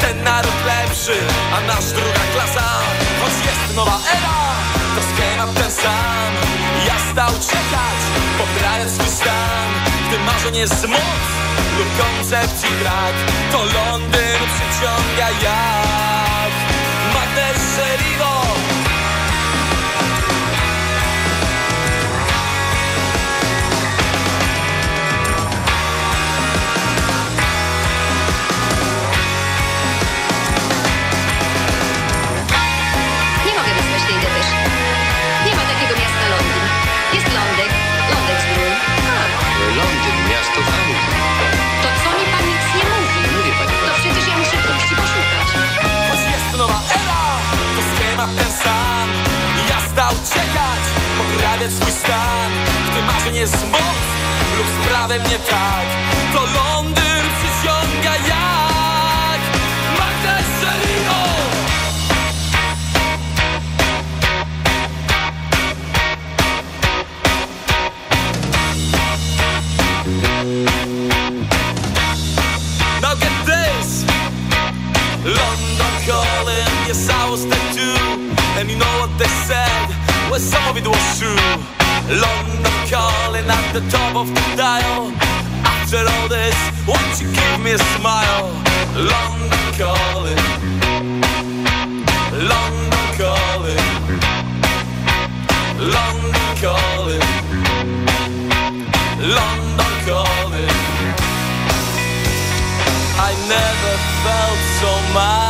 Ten naród lepszy, a nasz druga klasa. Choć jest nowa era, to schemat ten sam. Jazda uciekać, poprawiać swój stan. Gdy marzeń jest moc lub koncepcji brak To Londyn przyciąga jak. Magnes miasto Anglii. To co mi pan nic nie mówi? Mówię pani To przecież ja muszę pójść i poszukać. Choć jest nowa era, to schemat ten sam Jazda uciekać, poprawiać swój stan Gdy marzeń jest moc lub z prawem nie tak To Londyn przyciąga jak And you know what they said, well some of it was true. London calling at the top of the dial. After all this, won't you give me a smile? London calling. London calling. London calling. London calling. I never felt so much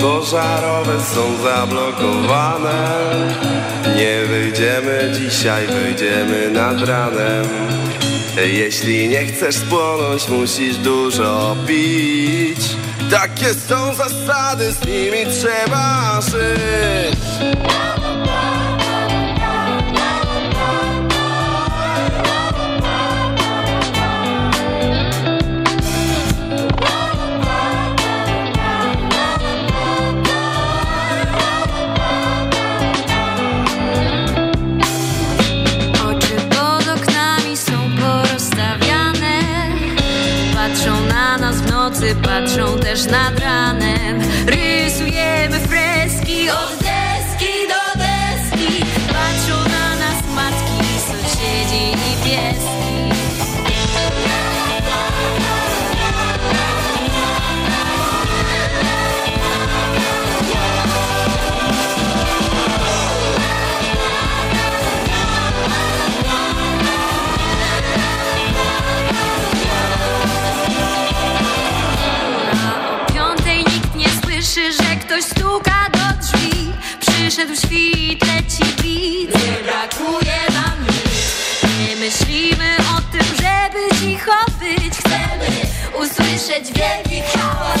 Pożarowe są zablokowane. Nie wyjdziemy dzisiaj, wyjdziemy nad ranem. Jeśli nie chcesz spłonąć, musisz dużo pić. Takie są zasady, z nimi trzeba żyć важна Przyszedł świt, leci widz Nie brakuje nam nic. Nie myślimy o tym, żeby cicho być. Chcemy usłyszeć wielki hałas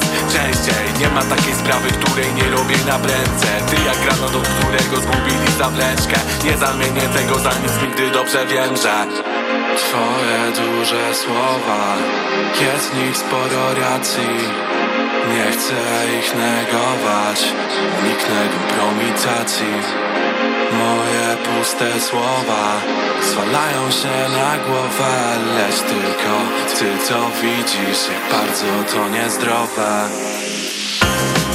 coraz częściej Nie ma takiej sprawy, której nie robię na bręce Ty jak granat, od którego zgubili zawleczkę. Nie zamienię tego za nic, nigdy dobrze wiem, że Twoje duże słowa Jest w nich sporo racji Nie chcę ich negować Niknę kompromitacji Moje puste słowa Zwalają się na głowę Lecz tylko ty to widzisz Jak bardzo to niezdrowe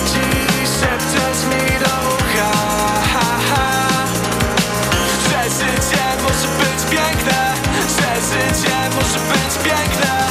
Dziś szepczesz mi do ucha ha, ha. Że życie może być piękne Że życie może być piękne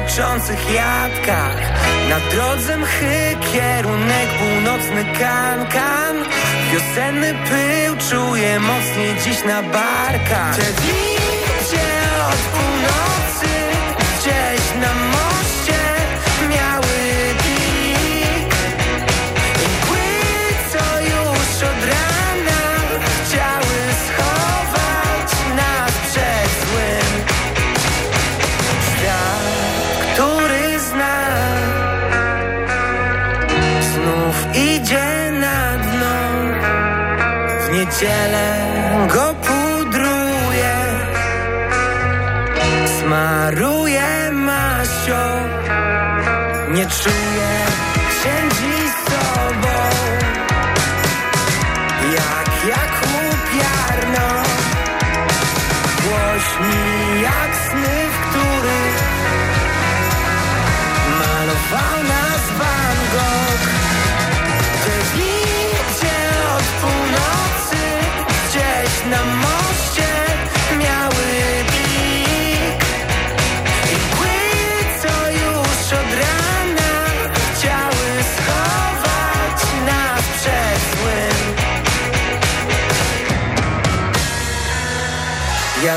Nieznaczących jadkach Na drodze mchy kierunek północny kankan Wiosenny pył czuję mocniej dziś na barkach. Te od północy gdzieś na moście W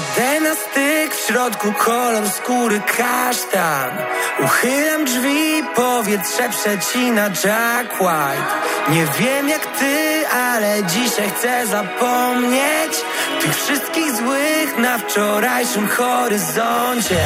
Jadę na styk, w środku kolor skóry kasztan. Uchylam drzwi, powietrze przecina Jack White. Nie wiem jak ty, ale dzisiaj chcę zapomnieć Tych wszystkich złych na wczorajszym horyzoncie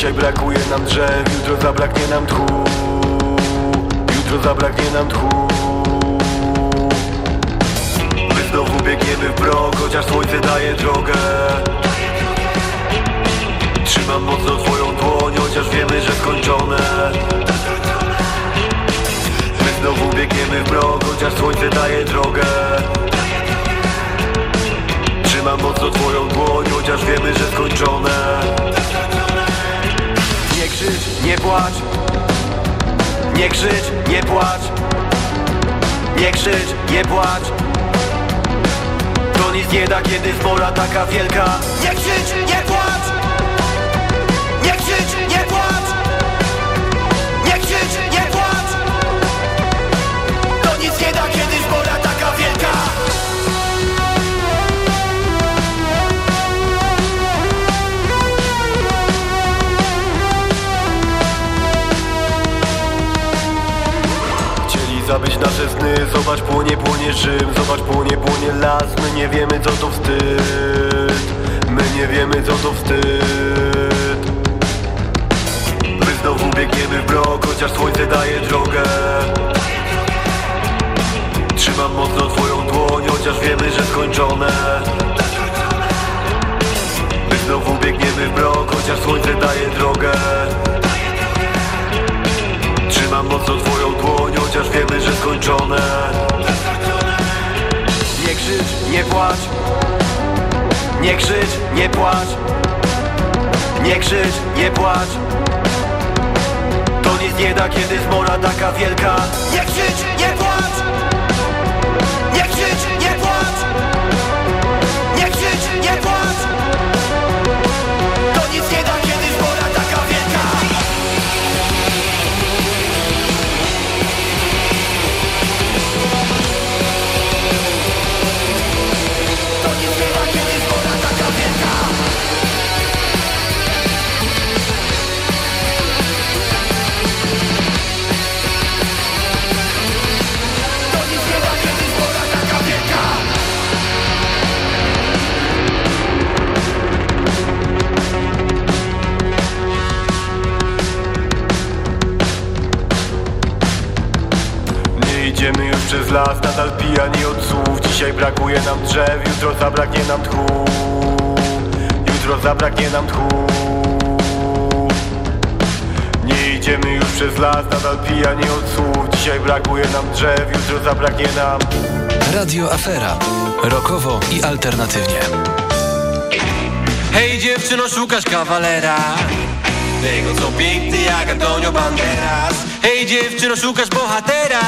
Dzisiaj brakuje nam drzew, jutro zabraknie nam tchu. Jutro zabraknie nam tchu. My znowu biegniemy w brok, chociaż słońce daje drogę. Trzymam mocno twoją dłoń, chociaż wiemy, że skończone. My znowu biegniemy w brok, chociaż słońce daje drogę. Trzymam mocno twoją dłoń, chociaż wiemy, że skończone krzycz, nie płacz. Nie krzycz, nie płacz. Nie krzycz, nie płacz. To nic nie da, kiedy spora taka wielka. Nie krzycz, nie płacz Zabić nasze sny Zobacz płonie, płonie Rzym. Zobacz płonie, płonie las. My nie wiemy co to wstyd. My nie wiemy co to wstyd. My znowu biegniemy w blok Chociaż słońce daje drogę. Trzymam mocno twoją dłoń Chociaż wiemy, że skończone. My znowu biegniemy w blok Chociaż słońce daje drogę Nie krzycz, nie płacz. Nie krzycz, nie płacz. Nie krzycz, nie płacz. To nic nie da, kiedy zmora taka wielka. Nie krzycz, nie płacz przez las, nadal pijani od słów. Dzisiaj brakuje nam drzew, jutro zabraknie nam tchu. Jutro zabraknie nam tchu. Nie idziemy już przez las, nadal pijani od słów. Dzisiaj brakuje nam drzew, jutro zabraknie nam. Radio Afera. Rokowo i alternatywnie. Hej dziewczyno, szukasz kawalera? Tego co piękny jak Antonio Banderas. Hej dziewczyno, szukasz bohatera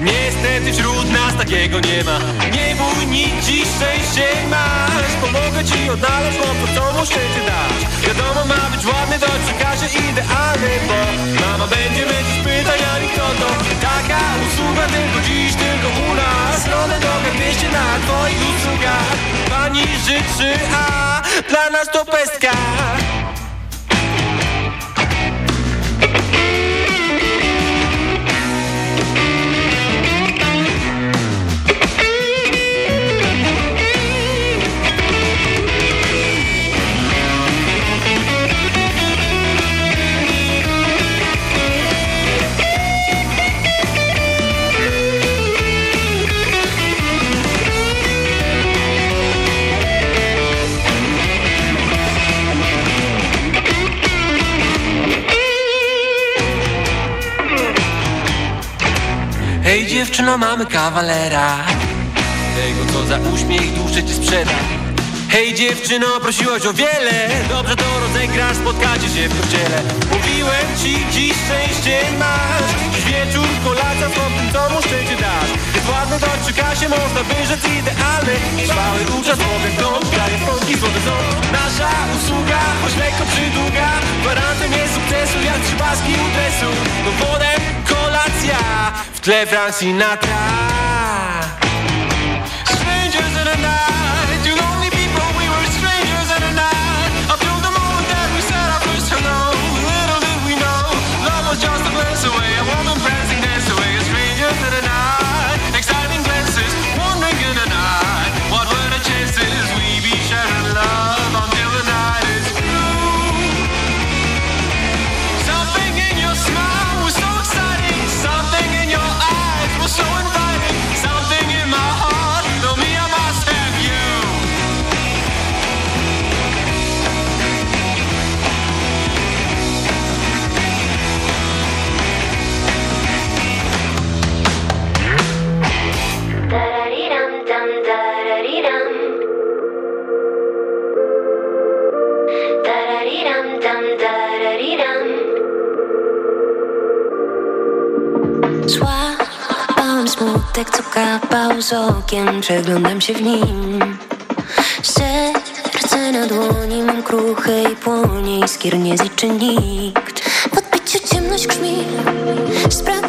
Niestety wśród nas takiego nie ma. Nie bój, nic ci szczęście masz. Pomogę ci odnaleźć, to co mu szczęście dasz Wiadomo ma być ładny, dać przekaże idealny Bo mama będzie męczyć pytaniami kto to? Taka usługa tylko dziś, tylko u nas. Stronę drogę 200 na twoich usługach. Pani życzy, a dla nas to pestka dziewczyno, mamy kawalera. Tego co za uśmiech duszę ci sprzeda. Hej dziewczyno, prosiłaś o wiele. Dobrze to rozegrasz, spotkacie się w kościele. Mówiłem ci, dziś szczęście masz. Dziś wieczór, kolacja z tym, co mu szczęście dasz. Jest ładny, dość przy kasie, można by rzec idealny. Trwały uczas, powiem dom, daje spąki, złote są Nasza usługa, choć lekko przydługa. Gwarantem jest sukcesu, jak trzy paski u dresu. Dowodem w tle Frank Sinatra Strangers in the night, Patrzę z okiem, przeglądam się w nim. Serce na dłoni mam kruche i płonie Iskier nie zliczy nikt. W odbiciu ciemność grzmi Sprawdź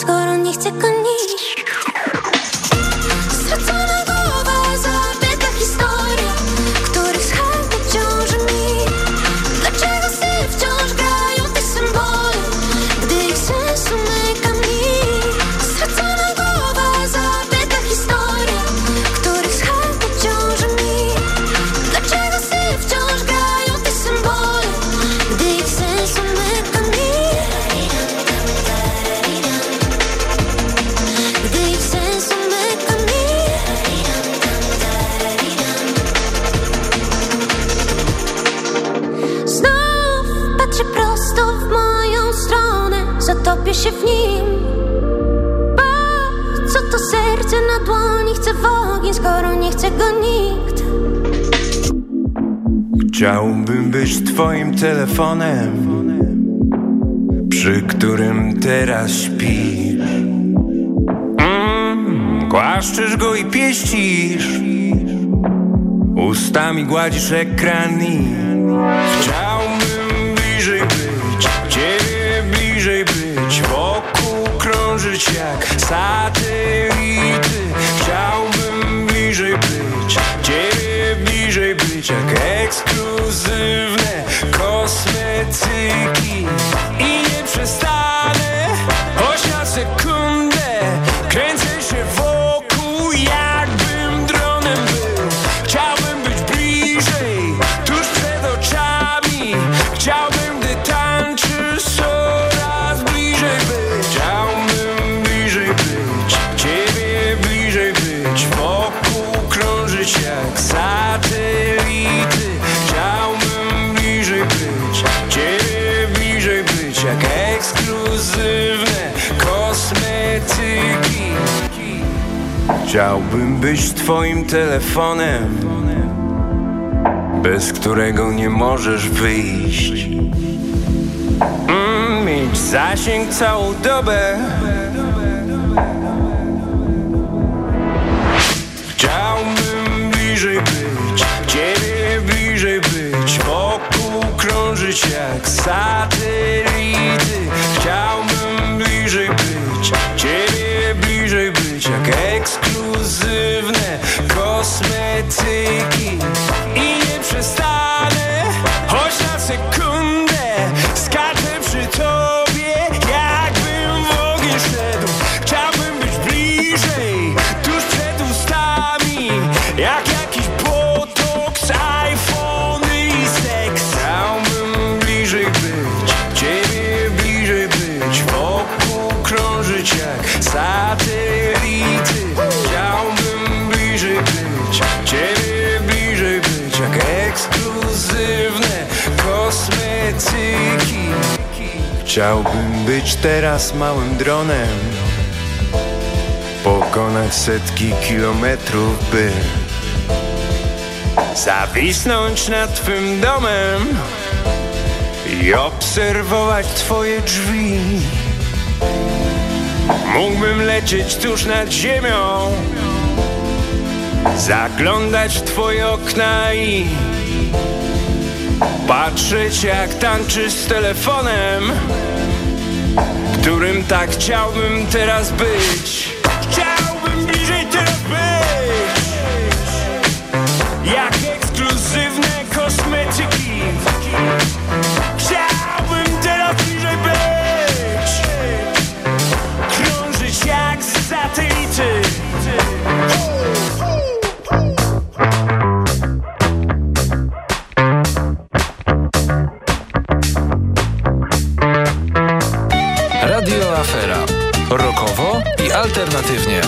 Скоро не в те конец pieścisz. Ustami gładzisz ekranik Chciałbym być twoim telefonem Bez którego nie możesz wyjść. Mm, Mieć zasięg całą dobę. Chciałbym bliżej być Ciebie bliżej być Wokół krążyć jak satelity. Chciałbym bliżej być Ciebie bliżej być jak eks kosmetyki. Chciałbym być teraz małym dronem Pokonać setki kilometrów, by Zawisnąć nad twym domem I obserwować twoje drzwi. Mógłbym lecieć tuż nad ziemią Zaglądać w twoje okna i Patrzeć jak tanczysz z telefonem którym tak chciałbym teraz być. Chciałbym alternatywnie.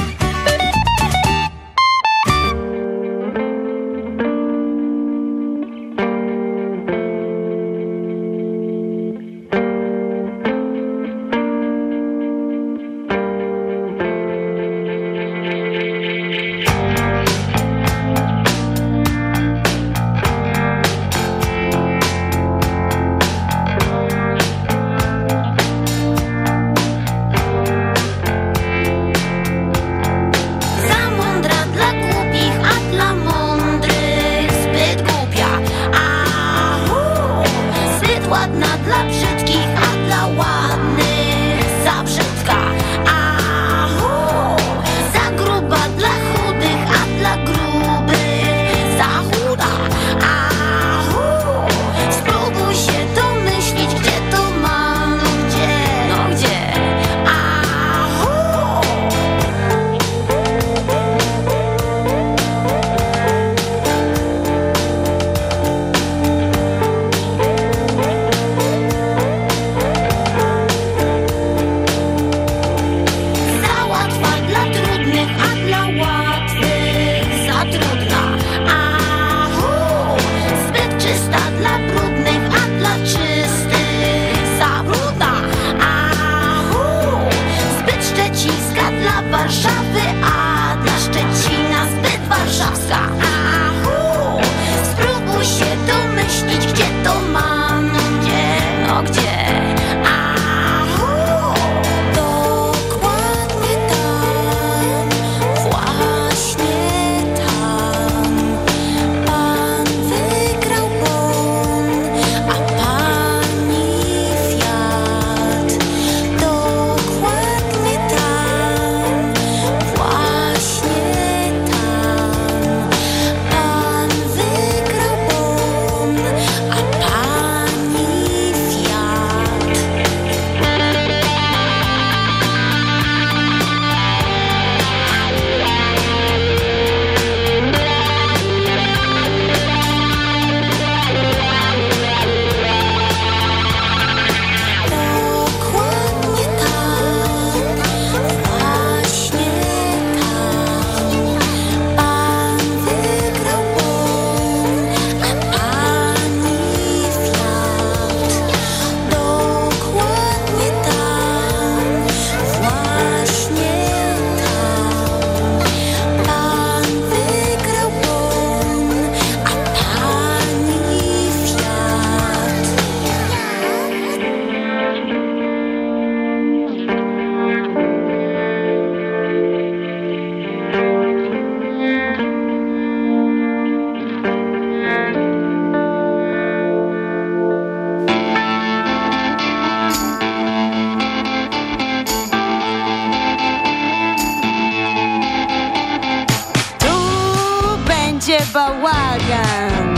Bałagan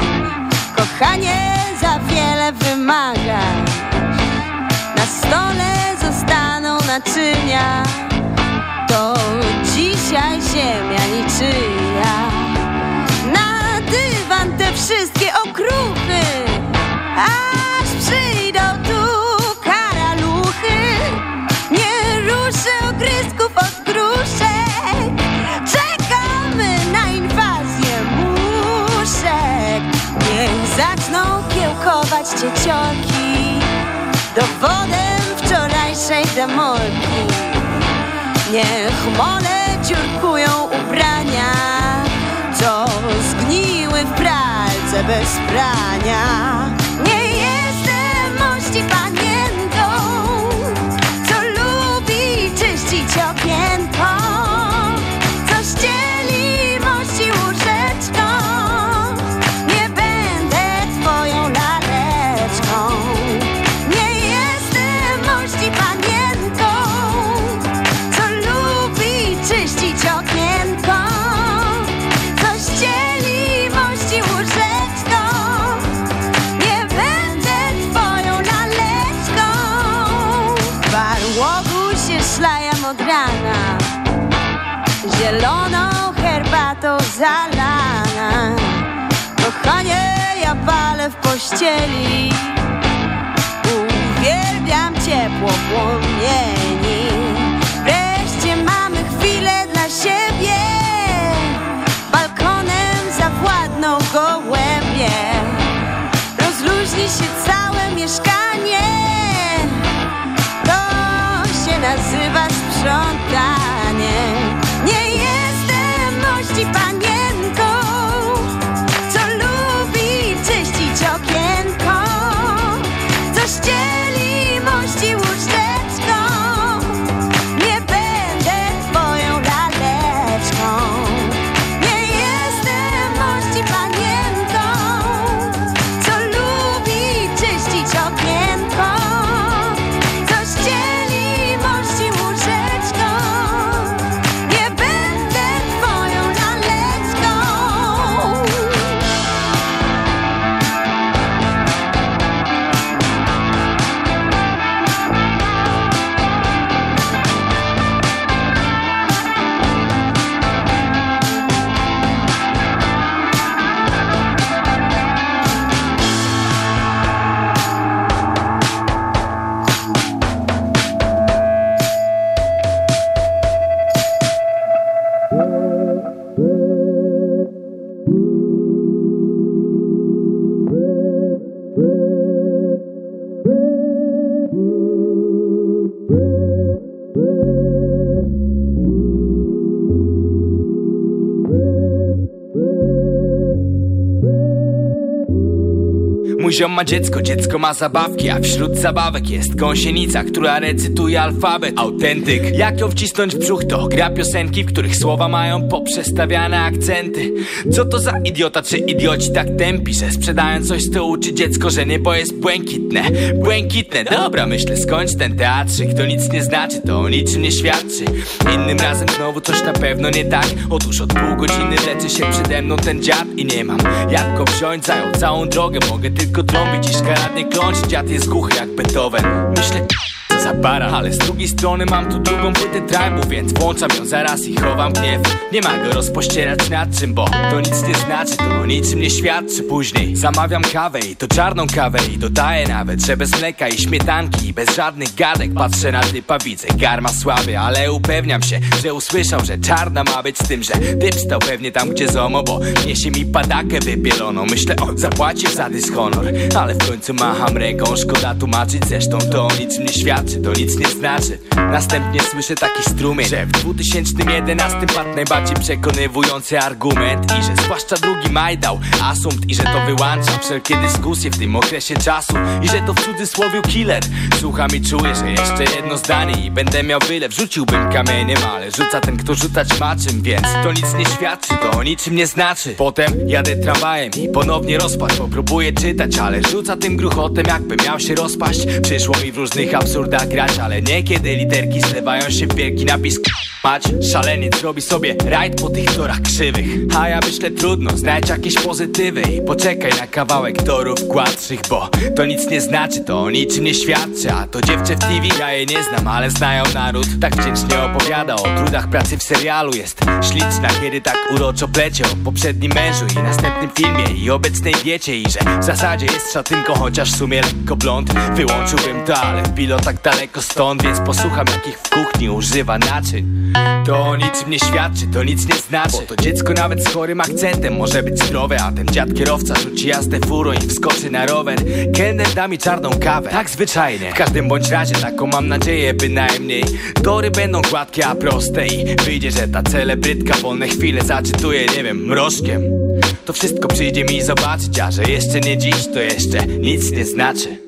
Kochanie za wiele wymagasz. Na stole zostaną naczynia. To dzisiaj ziemia niczyja. Na dywan te wszystkie okruchy. Aż cieciorki Dowodem wczorajszej demolki. Niech mole dziurkują ubrania Co zgniły w pralce bez prania. Nie jestem zalana Kochanie, ja palę w pościeli. Uwielbiam ciepło płomieni ziom ma dziecko, dziecko ma zabawki A wśród zabawek jest gąsienica, która recytuje alfabet. Autentyk, jak ją wcisnąć w brzuch To gra piosenki, w których słowa mają poprzestawiane akcenty. Co to za idiota, czy idioci tak tępi Że sprzedając coś to uczy dziecko, że niebo jest błękitne? Błękitne, dobra myślę, skończ ten teatrzyk. To nic nie znaczy, to o niczym nie świadczy. Innym razem znowu coś na pewno nie tak. Otóż od pół godziny leczy się przede mną ten dziad I nie mam. Jak go wziąć, zajął całą drogę Mogę tylko trąbić i szkaradnie kląć Dziad jest głuchy jak Beethoven. Myślę za para Ale z drugiej strony mam tu drugą płytę tribu Więc włączam ją zaraz i chowam gniew. Nie ma go rozpościerać nad czym Bo to nic nie znaczy, to niczym nie świadczy. Później zamawiam kawę i to czarną kawę I dodaję nawet, że bez mleka i śmietanki I bez żadnych gadek. Patrzę na typa Widzę garma słaby, ale upewniam się Że usłyszał, że czarna ma być z tym, że Typ stał pewnie tam gdzie zomo Bo niesie mi padakę wypieloną. Myślę, o zapłacił za dyshonor Ale w końcu macham ręką. Szkoda tłumaczyć, zresztą to o niczym nie świadczy to nic nie znaczy. Następnie słyszę taki strumień Że w 2011 padł najbardziej przekonywujący argument I że zwłaszcza drugi maj dał asumpt I że to wyłącza wszelkie dyskusje w tym okresie czasu I że to w cudzysłowie killer. Słucham i czuję, że jeszcze jedno zdanie I będę miał wylew, rzuciłbym kamieniem Ale rzuca ten, kto rzucać ma czym Więc to nic nie świadczy, to niczym nie znaczy. Potem jadę tramwajem i ponownie rozpad Bo próbuję czytać, ale rzuca tym gruchotem Jakby miał się rozpaść. Przyszło mi w różnych absurdach grać Ale niekiedy literki zlewają się w wielki napis. Mać, szaleniec robi sobie rajd po tych torach krzywych. A ja myślę trudno, znajdź jakieś pozytywy. I poczekaj na kawałek torów gładszych Bo to nic nie znaczy, to o niczym nie świadczy. A to dziewczę w TV, ja jej nie znam, ale znają naród. Tak wdzięcznie opowiada o trudach pracy w serialu. Jest śliczna, kiedy tak uroczo plecie o poprzednim mężu I następnym filmie i obecnej wiecie I że w zasadzie jest szatynką, chociaż w sumie lekko blond. Wyłączyłbym to, ale w pilotach daleko stąd Więc posłucham jakich w kuchni używa naczyń. To o niczym nie świadczy, to nic nie znaczy. Bo to dziecko nawet z chorym akcentem może być zdrowe A ten dziad kierowca rzuci jazdę furą i wskoczy na rower. Kelner da mi czarną kawę, tak zwyczajnie. W każdym bądź razie taką mam nadzieję bynajmniej. Tory będą gładkie, a proste I wyjdzie, że ta celebrytka wolne chwile zaczytuje, nie wiem, mrożkiem. To wszystko przyjdzie mi zobaczyć, a że jeszcze nie dziś, to jeszcze nic nie znaczy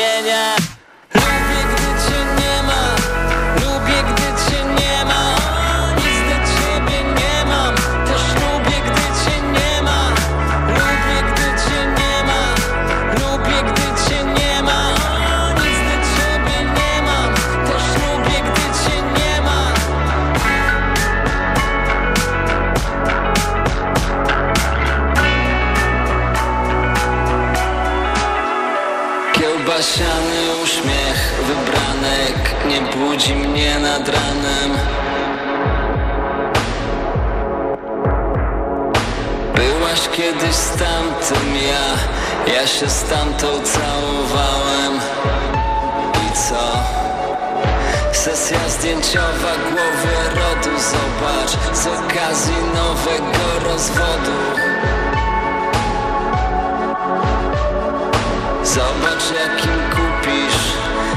Yeah. tamtym ja. Ja się z tamtą całowałem. I co? Sesja zdjęciowa głowy rodu Zobacz. Z okazji nowego rozwodu. Zobacz jakim kupisz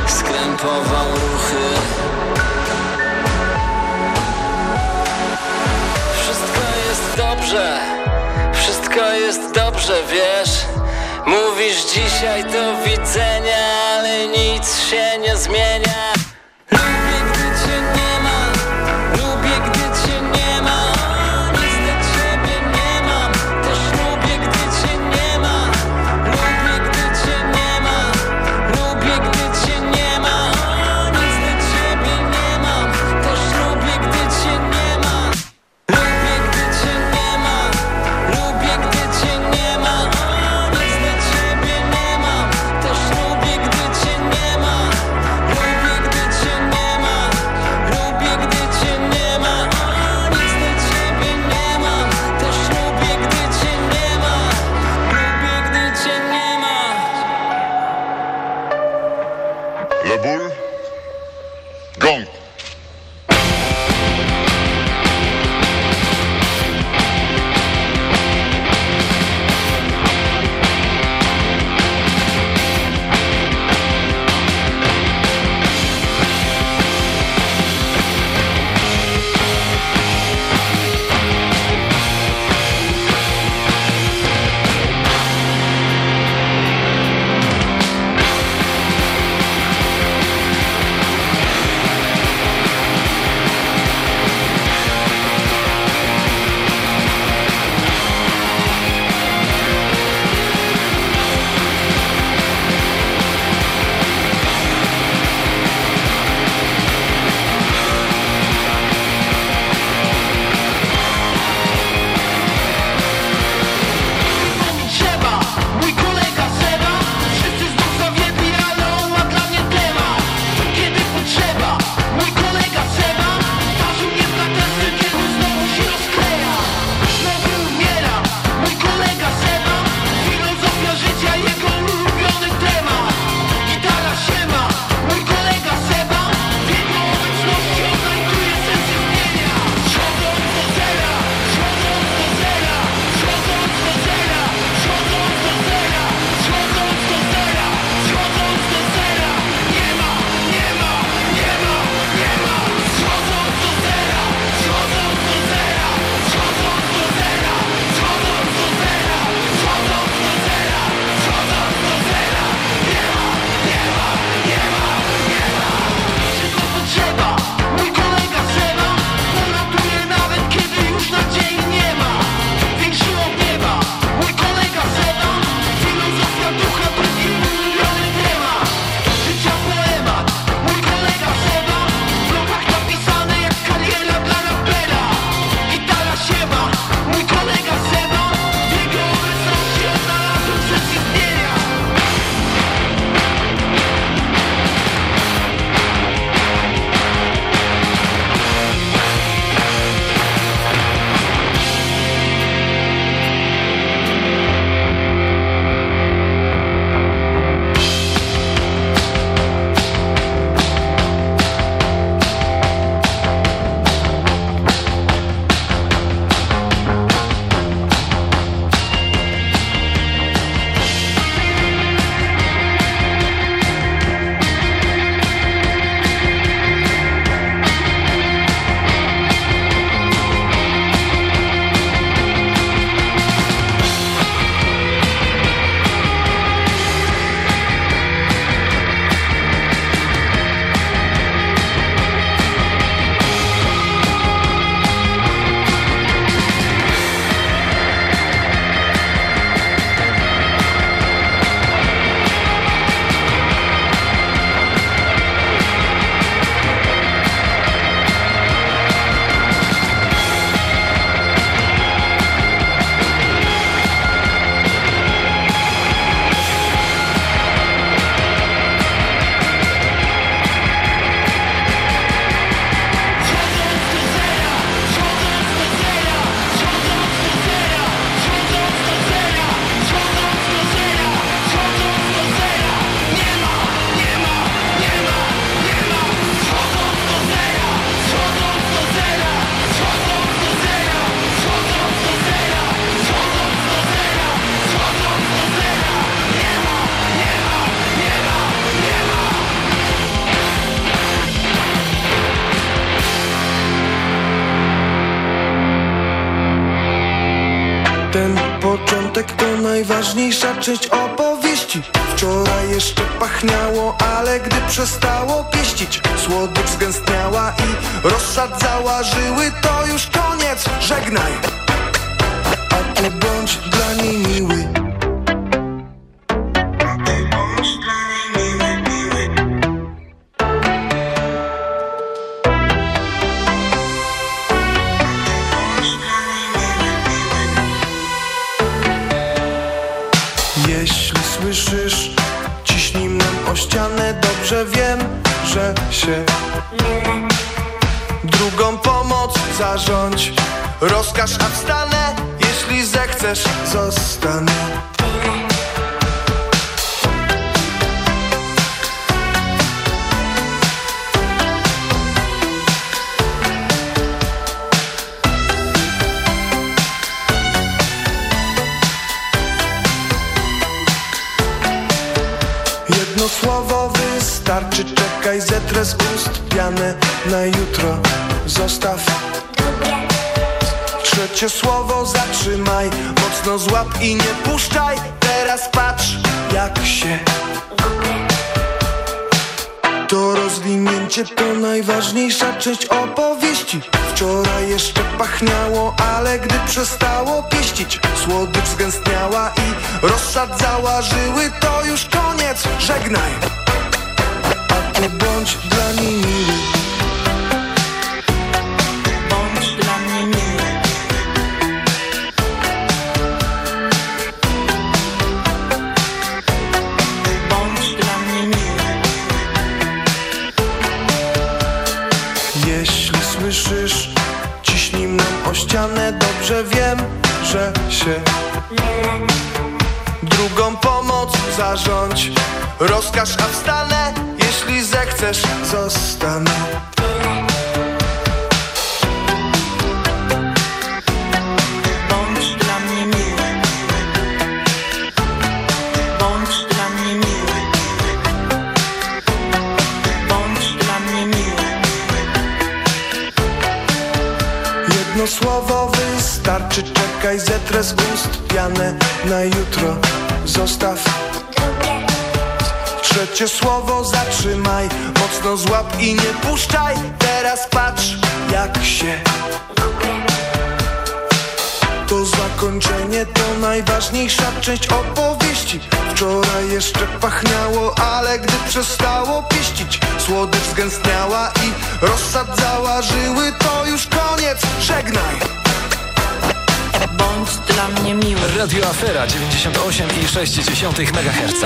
Skrępował ruchy. Wszystko jest dobrze wszystko jest dobrze, wiesz? Mówisz dzisiaj do widzenia, ale nic się nie zmienia. Część opowieści. Wczoraj jeszcze pachniało, ale gdy przestało pieścić Słodycz zgęstniała i rozsadzała żyły To już koniec, żegnaj. A ty bądź dla niej miły zechcesz, zostanę To rozwinięcie to najważniejsza część opowieści. Wczoraj jeszcze pachniało, ale gdy przestało pieścić Słodycz zgęstniała i rozsadzała. Żyły To już koniec, żegnaj. A ty bądź dla niej miły Dobrze wiem, że się Drugą pomoc zarządź. Rozkaż, a wstanę Jeśli zechcesz, zostanę. Jedno słowo wystarczy, czekaj, zetrę z ust pianę na jutro. Zostaw. Trzecie słowo zatrzymaj, mocno złap i nie puszczaj. Teraz patrz, jak się To zakończenie to najważniejsza część opowieści. Wczoraj jeszcze pachniało, ale gdy przestało pieścić Słodycz zgęstniała i rozsadzała. Żyły To już koniec, żegnaj Bądź dla mnie miły Radio Afera 98,6 MHz.